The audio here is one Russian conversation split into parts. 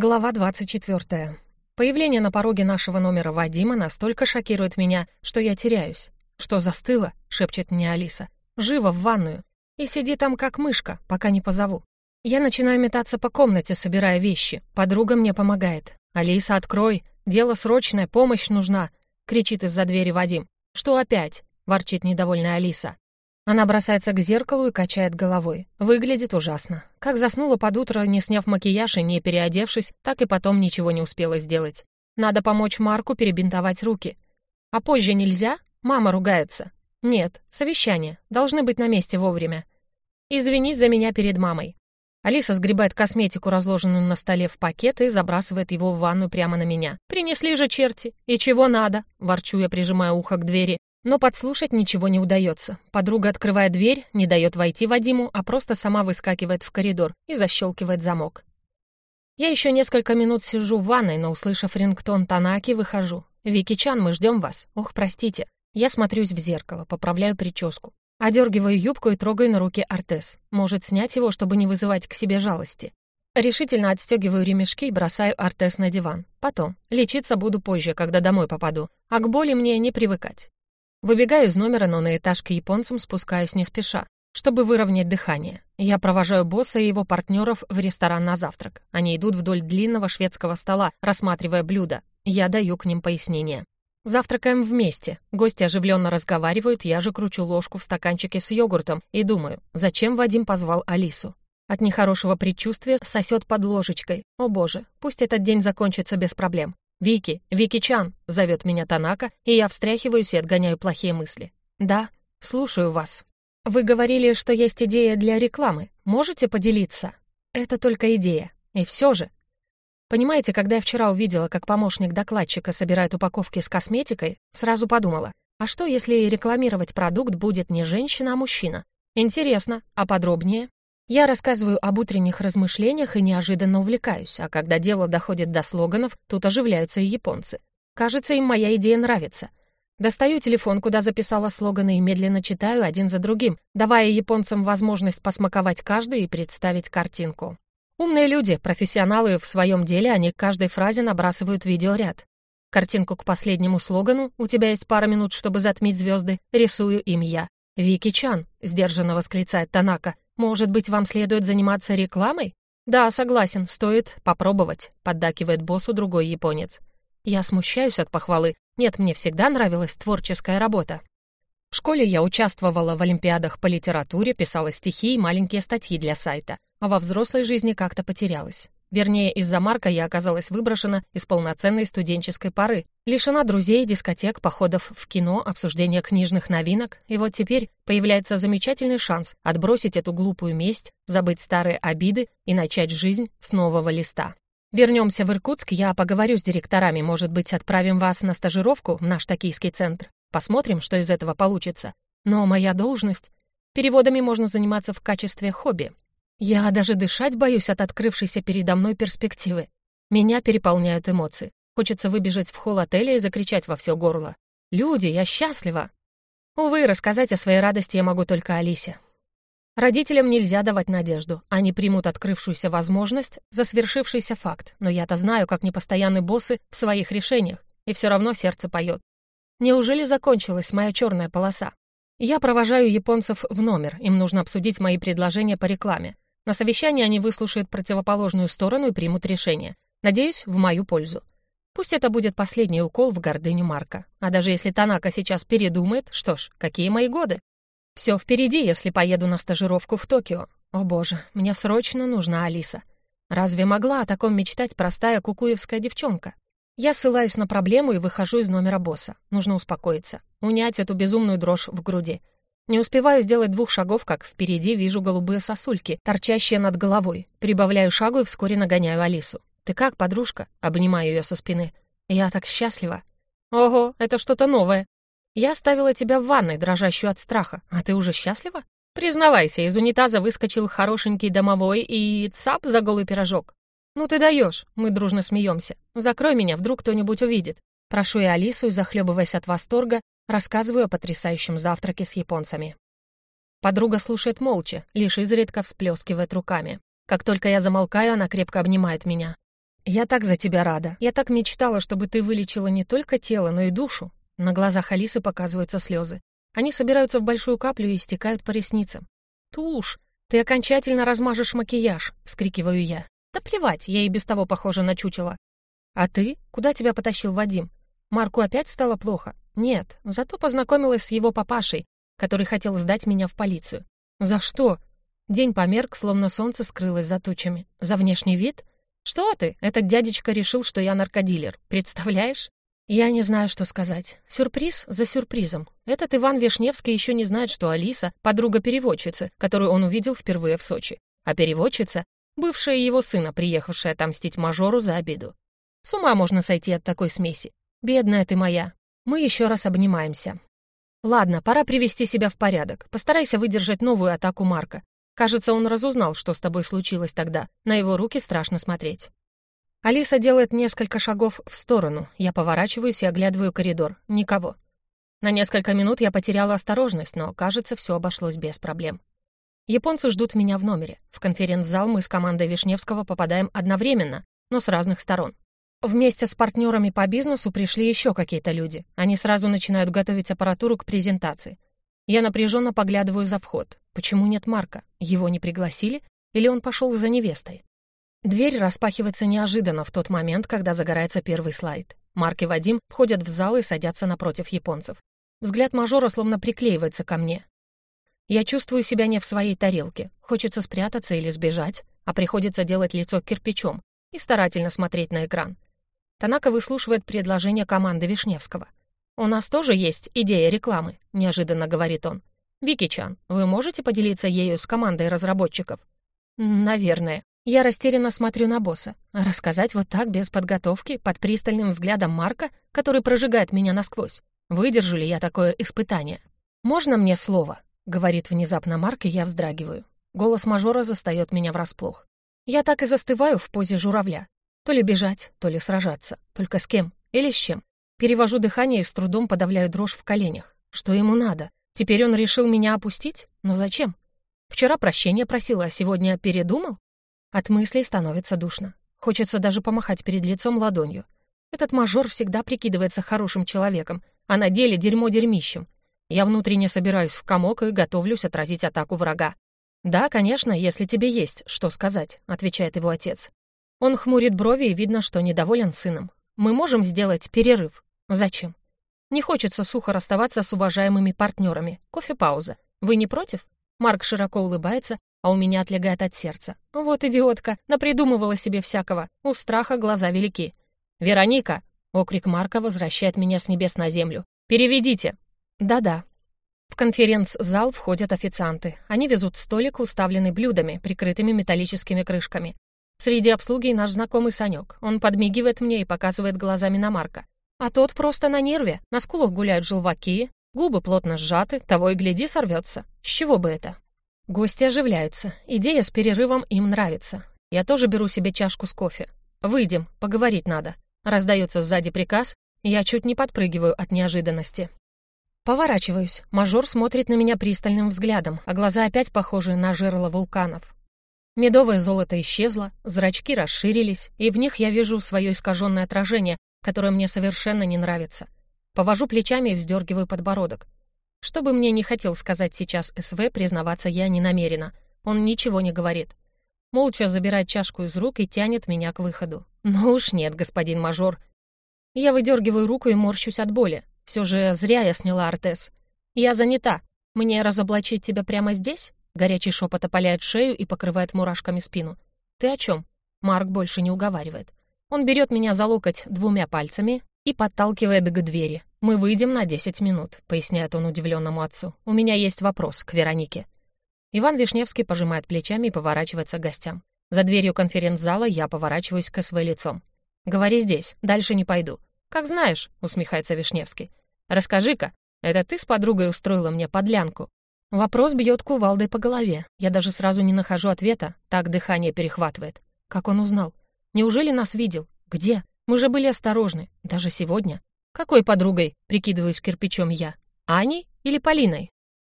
Глава 24. Появление на пороге нашего номера Вадима настолько шокирует меня, что я теряюсь. «Что застыло?» — шепчет мне Алиса. «Живо в ванную. И сиди там как мышка, пока не позову». Я начинаю метаться по комнате, собирая вещи. Подруга мне помогает. «Алиса, открой! Дело срочное, помощь нужна!» — кричит из-за двери Вадим. «Что опять?» — ворчит недовольная Алиса. Она бросается к зеркалу и качает головой. Выглядит ужасно. Как заснула под утро, не сняв макияж и не переодевшись, так и потом ничего не успела сделать. Надо помочь Марку перебинтовать руки. А позже нельзя? Мама ругается. Нет, совещание. Должны быть на месте вовремя. Извини за меня перед мамой. Алиса сгребает косметику, разложенную на столе в пакет, и забрасывает его в ванну прямо на меня. «Принесли же черти! И чего надо?» Ворчу я, прижимая ухо к двери. Но подслушать ничего не удается. Подруга открывает дверь, не дает войти Вадиму, а просто сама выскакивает в коридор и защелкивает замок. Я еще несколько минут сижу в ванной, но, услышав рингтон Танаки, выхожу. «Вики Чан, мы ждем вас. Ох, простите». Я смотрюсь в зеркало, поправляю прическу. Одергиваю юбку и трогаю на руке Артес. Может, снять его, чтобы не вызывать к себе жалости. Решительно отстегиваю ремешки и бросаю Артес на диван. Потом. Лечиться буду позже, когда домой попаду. А к боли мне не привыкать. Выбегаю из номера, но на этаж к японцам спускаюсь не спеша, чтобы выровнять дыхание. Я провожаю босса и его партнеров в ресторан на завтрак. Они идут вдоль длинного шведского стола, рассматривая блюда. Я даю к ним пояснение. Завтракаем вместе. Гости оживленно разговаривают, я же кручу ложку в стаканчике с йогуртом и думаю, зачем Вадим позвал Алису. От нехорошего предчувствия сосет под ложечкой. О боже, пусть этот день закончится без проблем. «Вики, Вики-чан!» — зовет меня Танака, и я встряхиваюсь и отгоняю плохие мысли. «Да, слушаю вас. Вы говорили, что есть идея для рекламы. Можете поделиться?» «Это только идея. И все же». Понимаете, когда я вчера увидела, как помощник докладчика собирает упаковки с косметикой, сразу подумала, а что, если рекламировать продукт будет не женщина, а мужчина? Интересно, а подробнее? Я рассказываю об утренних размышлениях и неожиданно увлекаюсь, а когда дело доходит до слоганов, тут оживляются и японцы. Кажется, им моя идея нравится. Достаю телефон, куда записала слоганы, и медленно читаю один за другим, давая японцам возможность посмаковать каждый и представить картинку. Умные люди, профессионалы в своем деле, они к каждой фразе набрасывают видеоряд. Картинку к последнему слогану «У тебя есть пара минут, чтобы затмить звезды» рисую им я. «Вики Чан», — сдержанно восклицает Танака, «Может быть, вам следует заниматься рекламой?» «Да, согласен, стоит попробовать», — поддакивает боссу другой японец. Я смущаюсь от похвалы. Нет, мне всегда нравилась творческая работа. В школе я участвовала в олимпиадах по литературе, писала стихи и маленькие статьи для сайта, а во взрослой жизни как-то потерялась. Вернее, из-за Марка я оказалась выброшена из полноценной студенческой поры, лишена друзей, дискотек, походов в кино, обсуждения книжных новинок, и вот теперь появляется замечательный шанс отбросить эту глупую месть, забыть старые обиды и начать жизнь с нового листа. Вернемся в Иркутск, я поговорю с директорами, может быть, отправим вас на стажировку в наш токийский центр. Посмотрим, что из этого получится. Но моя должность... Переводами можно заниматься в качестве хобби, я даже дышать боюсь от открывшейся передо мной перспективы. Меня переполняют эмоции. Хочется выбежать в холл отеля и закричать во все горло. «Люди, я счастлива!» Увы, рассказать о своей радости я могу только Алисе. Родителям нельзя давать надежду. Они примут открывшуюся возможность за свершившийся факт. Но я-то знаю, как непостоянны боссы в своих решениях. И все равно сердце поет. Неужели закончилась моя черная полоса? Я провожаю японцев в номер. Им нужно обсудить мои предложения по рекламе. На совещании они выслушают противоположную сторону и примут решение. Надеюсь, в мою пользу. Пусть это будет последний укол в гордыню Марка. А даже если Танака сейчас передумает, что ж, какие мои годы? Все впереди, если поеду на стажировку в Токио. О боже, мне срочно нужна Алиса. Разве могла о таком мечтать простая кукуевская девчонка? Я ссылаюсь на проблему и выхожу из номера босса. Нужно успокоиться, унять эту безумную дрожь в груди. Не успеваю сделать двух шагов, как впереди вижу голубые сосульки, торчащие над головой. Прибавляю шагу и вскоре нагоняю Алису. «Ты как, подружка?» — обнимаю ее со спины. «Я так счастлива». «Ого, это что-то новое». «Я оставила тебя в ванной, дрожащую от страха. А ты уже счастлива?» «Признавайся, из унитаза выскочил хорошенький домовой и цап за голый пирожок». «Ну ты даешь!» — мы дружно смеемся. «Закрой меня, вдруг кто-нибудь увидит». Прошу я Алису захлебываясь от восторга, Рассказываю о потрясающем завтраке с японцами. Подруга слушает молча, лишь изредка всплескивает руками. Как только я замолкаю, она крепко обнимает меня. «Я так за тебя рада. Я так мечтала, чтобы ты вылечила не только тело, но и душу». На глазах Алисы показываются слезы. Они собираются в большую каплю и стекают по ресницам. «Тушь! Ты окончательно размажешь макияж!» — скрикиваю я. «Да плевать, я и без того похожа на чучело». «А ты? Куда тебя потащил Вадим? Марку опять стало плохо?» «Нет, зато познакомилась с его папашей, который хотел сдать меня в полицию». «За что?» День померк, словно солнце скрылось за тучами. «За внешний вид?» «Что ты? Этот дядечка решил, что я наркодилер. Представляешь?» Я не знаю, что сказать. Сюрприз за сюрпризом. Этот Иван Вишневский еще не знает, что Алиса — подруга переводчицы, которую он увидел впервые в Сочи. А переводчица — бывшая его сына, приехавшая отомстить мажору за обиду. С ума можно сойти от такой смеси. Бедная ты моя. Мы еще раз обнимаемся. Ладно, пора привести себя в порядок. Постарайся выдержать новую атаку Марка. Кажется, он разузнал, что с тобой случилось тогда. На его руки страшно смотреть. Алиса делает несколько шагов в сторону. Я поворачиваюсь и оглядываю коридор. Никого. На несколько минут я потеряла осторожность, но, кажется, все обошлось без проблем. Японцы ждут меня в номере. В конференц-зал мы с командой Вишневского попадаем одновременно, но с разных сторон. Вместе с партнерами по бизнесу пришли еще какие-то люди. Они сразу начинают готовить аппаратуру к презентации. Я напряженно поглядываю за вход. Почему нет Марка? Его не пригласили? Или он пошел за невестой? Дверь распахивается неожиданно в тот момент, когда загорается первый слайд. Марк и Вадим входят в зал и садятся напротив японцев. Взгляд мажора словно приклеивается ко мне. Я чувствую себя не в своей тарелке. Хочется спрятаться или сбежать, а приходится делать лицо кирпичом и старательно смотреть на экран. Танака выслушивает предложение команды Вишневского. «У нас тоже есть идея рекламы», — неожиданно говорит он. «Вики-чан, вы можете поделиться ею с командой разработчиков?» «Наверное», я растерянно смотрю на босса. Рассказать вот так, без подготовки, под пристальным взглядом Марка, который прожигает меня насквозь. Выдержу ли я такое испытание? «Можно мне слово?» — говорит внезапно Марк, и я вздрагиваю. Голос мажора застаёт меня врасплох. Я так и застываю в позе журавля. То ли бежать, то ли сражаться. Только с кем? Или с чем? Перевожу дыхание и с трудом подавляю дрожь в коленях. Что ему надо? Теперь он решил меня опустить? Но зачем? Вчера прощения просила, а сегодня передумал? От мыслей становится душно. Хочется даже помахать перед лицом ладонью. Этот мажор всегда прикидывается хорошим человеком, а на деле дерьмо дерьмищем. Я внутренне собираюсь в комок и готовлюсь отразить атаку врага. «Да, конечно, если тебе есть что сказать», — отвечает его отец. Он хмурит брови и видно, что недоволен сыном. «Мы можем сделать перерыв?» «Зачем?» «Не хочется сухо расставаться с уважаемыми партнерами. Кофе-пауза. Вы не против?» Марк широко улыбается, а у меня отлегает от сердца. Вот идиотка, напридумывала себе всякого. У страха глаза велики. «Вероника!» — окрик Марка возвращает меня с небес на землю. «Переведите!» «Да-да». В конференц-зал входят официанты. Они везут столик, уставленный блюдами, прикрытыми металлическими крышками. Среди обслуги наш знакомый Санек. Он подмигивает мне и показывает глазами на Марка. А тот просто на нерве. На скулах гуляют желваки, губы плотно сжаты, того и гляди сорвется. С чего бы это? Гости оживляются. Идея с перерывом им нравится. Я тоже беру себе чашку с кофе. «Выйдем, поговорить надо». Раздается сзади приказ, и я чуть не подпрыгиваю от неожиданности. Поворачиваюсь. Мажор смотрит на меня пристальным взглядом, а глаза опять похожи на жерло вулканов. Медовое золото исчезло, зрачки расширились, и в них я вижу свое искаженное отражение, которое мне совершенно не нравится. Повожу плечами и вздергиваю подбородок. Что бы мне не хотел сказать сейчас СВ, признаваться я не намерена. Он ничего не говорит. Молча забирает чашку из рук и тянет меня к выходу. Ну уж нет, господин мажор. Я выдергиваю руку и морщусь от боли. Все же зря я сняла артез. Я занята. Мне разоблачить тебя прямо здесь? Горячий шепот опаляет шею и покрывает мурашками спину. Ты о чем? Марк больше не уговаривает. Он берет меня за локоть двумя пальцами и подталкивает к двери. «Мы выйдем на 10 минут», — поясняет он удивленному отцу. «У меня есть вопрос к Веронике». Иван Вишневский пожимает плечами и поворачивается к гостям. За дверью конференц-зала я поворачиваюсь к СВ лицом. «Говори здесь, дальше не пойду». «Как знаешь», — усмехается Вишневский. «Расскажи-ка, это ты с подругой устроила мне подлянку?» Вопрос бьет кувалдой по голове. Я даже сразу не нахожу ответа, так дыхание перехватывает. Как он узнал? Неужели нас видел? Где? Мы же были осторожны, даже сегодня. «Какой подругой?» — прикидываюсь кирпичом я. «Аней или Полиной?»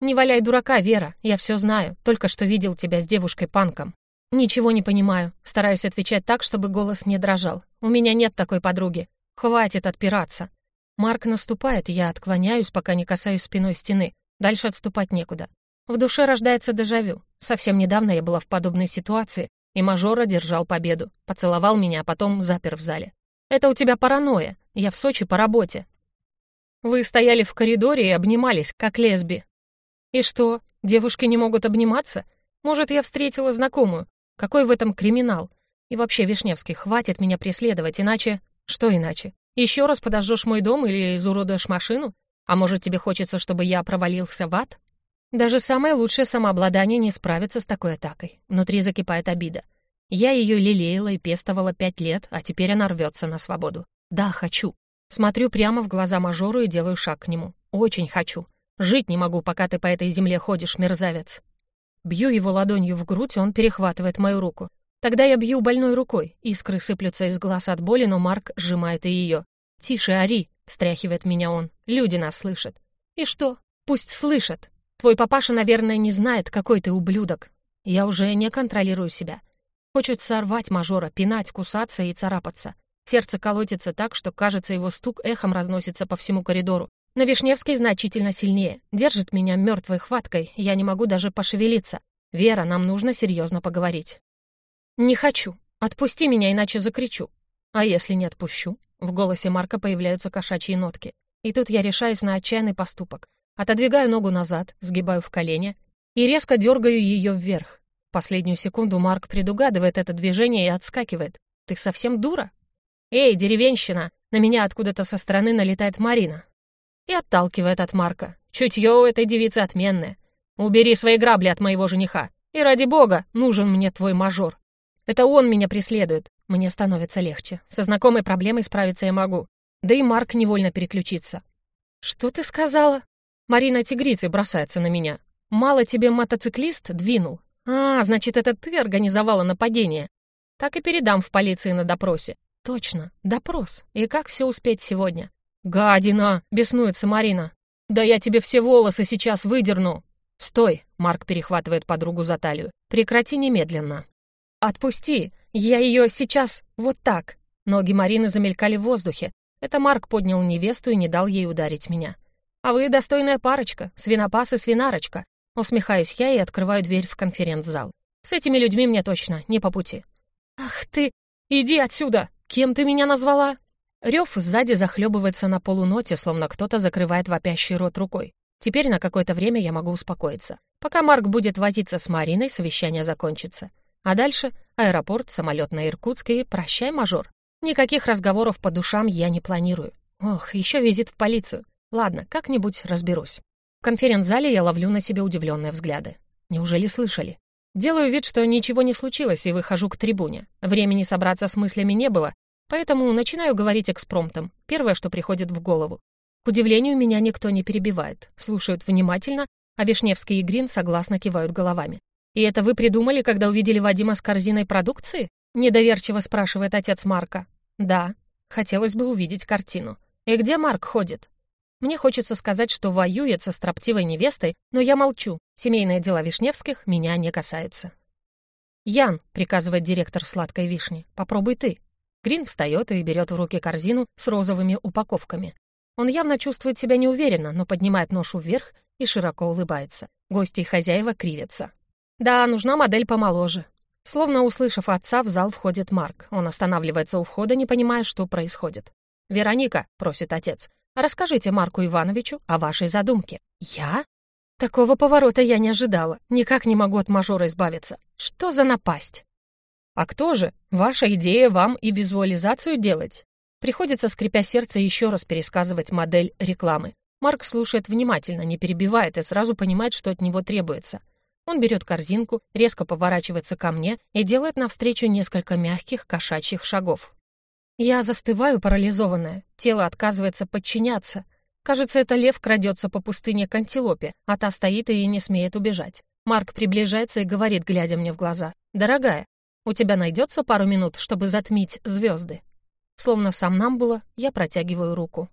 «Не валяй дурака, Вера, я все знаю, только что видел тебя с девушкой-панком». «Ничего не понимаю. Стараюсь отвечать так, чтобы голос не дрожал. У меня нет такой подруги. Хватит отпираться». Марк наступает, я отклоняюсь, пока не касаюсь спиной стены. Дальше отступать некуда. В душе рождается дежавю. Совсем недавно я была в подобной ситуации, и мажор одержал победу. Поцеловал меня, а потом запер в зале. «Это у тебя паранойя. Я в Сочи по работе». «Вы стояли в коридоре и обнимались, как лесби». «И что, девушки не могут обниматься? Может, я встретила знакомую? Какой в этом криминал? И вообще, Вишневский, хватит меня преследовать, иначе... Что иначе? Еще раз подожжешь мой дом или изуродуешь машину? А может, тебе хочется, чтобы я провалился в ад?» Даже самое лучшее самообладание не справится с такой атакой. Внутри закипает обида. Я ее лелеяла и пестовала пять лет, а теперь она рвется на свободу. Да, хочу. Смотрю прямо в глаза мажору и делаю шаг к нему. Очень хочу. Жить не могу, пока ты по этой земле ходишь, мерзавец. Бью его ладонью в грудь, он перехватывает мою руку. Тогда я бью больной рукой. Искры сыплются из глаз от боли, но Марк сжимает и ее. «Тише, ори!» — встряхивает меня он. «Люди нас слышат». «И что? Пусть слышат. Твой папаша, наверное, не знает, какой ты ублюдок. Я уже не контролирую себя. Хочется рвать мажора, пинать, кусаться и царапаться. Сердце колотится так, что, кажется, его стук эхом разносится по всему коридору. Но Вишневский значительно сильнее. Держит меня мертвой хваткой, я не могу даже пошевелиться. Вера, нам нужно серьезно поговорить. Не хочу. Отпусти меня, иначе закричу. А если не отпущу? В голосе Марка появляются кошачьи нотки. И тут я решаюсь на отчаянный поступок. Отодвигаю ногу назад, сгибаю в колени и резко дергаю ее вверх. Последнюю секунду Марк предугадывает это движение и отскакивает. «Ты совсем дура?» «Эй, деревенщина!» На меня откуда-то со стороны налетает Марина. И отталкивает от Марка. Чутье у этой девицы отменное. «Убери свои грабли от моего жениха. И ради бога, нужен мне твой мажор. Это он меня преследует. Мне становится легче. Со знакомой проблемой справиться я могу. Да и Марк невольно переключится. «Что ты сказала?» Марина тигрицей бросается на меня. «Мало тебе мотоциклист двинул? А, значит, это ты организовала нападение. Так и передам в полиции на допросе. Точно, допрос. И как все успеть сегодня? Гадина! Беснуется Марина. Да я тебе все волосы сейчас выдерну. Стой! Марк перехватывает подругу за талию. Прекрати немедленно. Отпусти! Я ее сейчас вот так. Ноги Марины замелькали в воздухе. Это Марк поднял невесту и не дал ей ударить меня. «А вы достойная парочка, свинопас и свинарочка». Усмехаюсь я и открываю дверь в конференц-зал. С этими людьми мне точно не по пути. «Ах ты! Иди отсюда! Кем ты меня назвала?» Рев сзади захлебывается на полуноте, словно кто-то закрывает вопящий рот рукой. Теперь на какое-то время я могу успокоиться. Пока Марк будет возиться с Мариной, совещание закончится. А дальше аэропорт, самолет на Иркутск прощай, мажор. Никаких разговоров по душам я не планирую. Ох, еще визит в полицию. Ладно, как-нибудь разберусь. В конференц-зале я ловлю на себе удивленные взгляды. Неужели слышали? Делаю вид, что ничего не случилось, и выхожу к трибуне. Времени собраться с мыслями не было, поэтому начинаю говорить экспромтом. Первое, что приходит в голову. К удивлению, меня никто не перебивает. Слушают внимательно, а Вишневский и Грин согласно кивают головами. «И это вы придумали, когда увидели Вадима с корзиной продукции?» Недоверчиво спрашивает отец Марка. «Да, хотелось бы увидеть картину. И где Марк ходит?» Мне хочется сказать, что воюет со строптивой невестой, но я молчу. Семейные дела Вишневских меня не касаются. «Ян», — приказывает директор сладкой вишни, — «попробуй ты». Грин встает и берет в руки корзину с розовыми упаковками. Он явно чувствует себя неуверенно, но поднимает ношу вверх и широко улыбается. Гости и хозяева кривятся. «Да, нужна модель помоложе». Словно услышав отца, в зал входит Марк. Он останавливается у входа, не понимая, что происходит. «Вероника», — просит отец, — Расскажите Марку Ивановичу о вашей задумке». «Я?» Такого поворота я не ожидала. Никак не могу от мажора избавиться. Что за напасть? А кто же? Ваша идея вам и визуализацию делать? Приходится, скрипя сердце, еще раз пересказывать модель рекламы. Марк слушает внимательно, не перебивает и сразу понимает, что от него требуется. Он берет корзинку, резко поворачивается ко мне и делает навстречу несколько мягких кошачьих шагов. Я застываю, парализованная. Тело отказывается подчиняться. Кажется, это лев крадется по пустыне к антилопе, а та стоит и не смеет убежать. Марк приближается и говорит, глядя мне в глаза. «Дорогая, у тебя найдется пару минут, чтобы затмить звезды?» Словно сам нам было, я протягиваю руку.